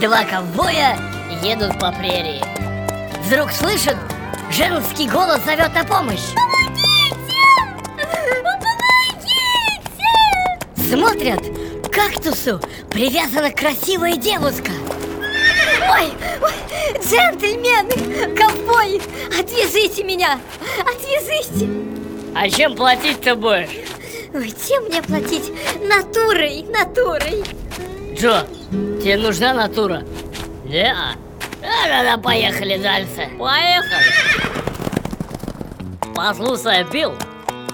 Два ковбоя едут по прерии. Вдруг слышат, женский голос зовет на помощь. Смотрят, к кактусу привязана красивая девушка. Ой, ой, джентльмены, ковбой, отвяжите меня, отвяжите. А чем платить-то будешь? Ой, чем мне платить? Натурой, натурой Джо, тебе нужна натура? Не, а тогда поехали дальше Поехали Послушай, Билл,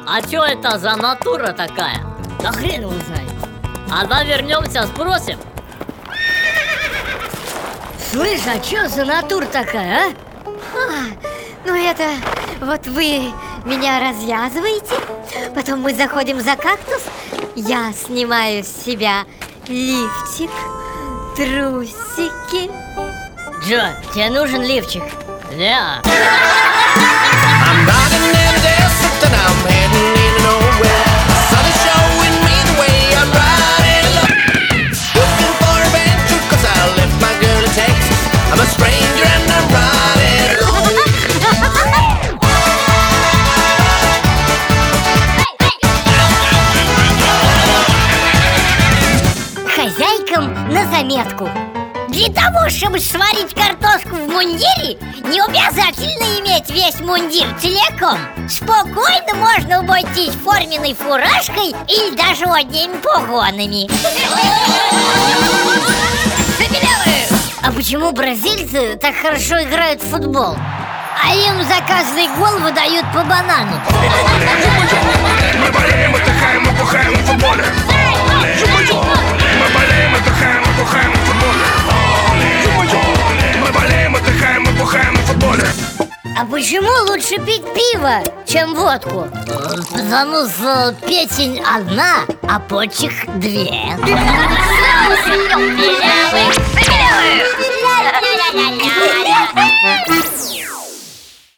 а что это за натура такая? Да хрен его знает Когда вернемся, спросим Слышь, а что за натура такая, а? а? Ну это вот вы меня развязываете Потом мы заходим за кактус Я снимаю с себя лифчик, трусики Джо, тебе нужен лифчик? Не на заметку. Для того, чтобы сварить картошку в мундире, не обязательно иметь весь мундир целиком. Спокойно можно обойтись форменной фуражкой или даже одними погонами. А почему бразильцы так хорошо играют в футбол? А им за каждый гол выдают по банану а почему лучше пить пиво, чем водку? Потому что песень одна, а почек две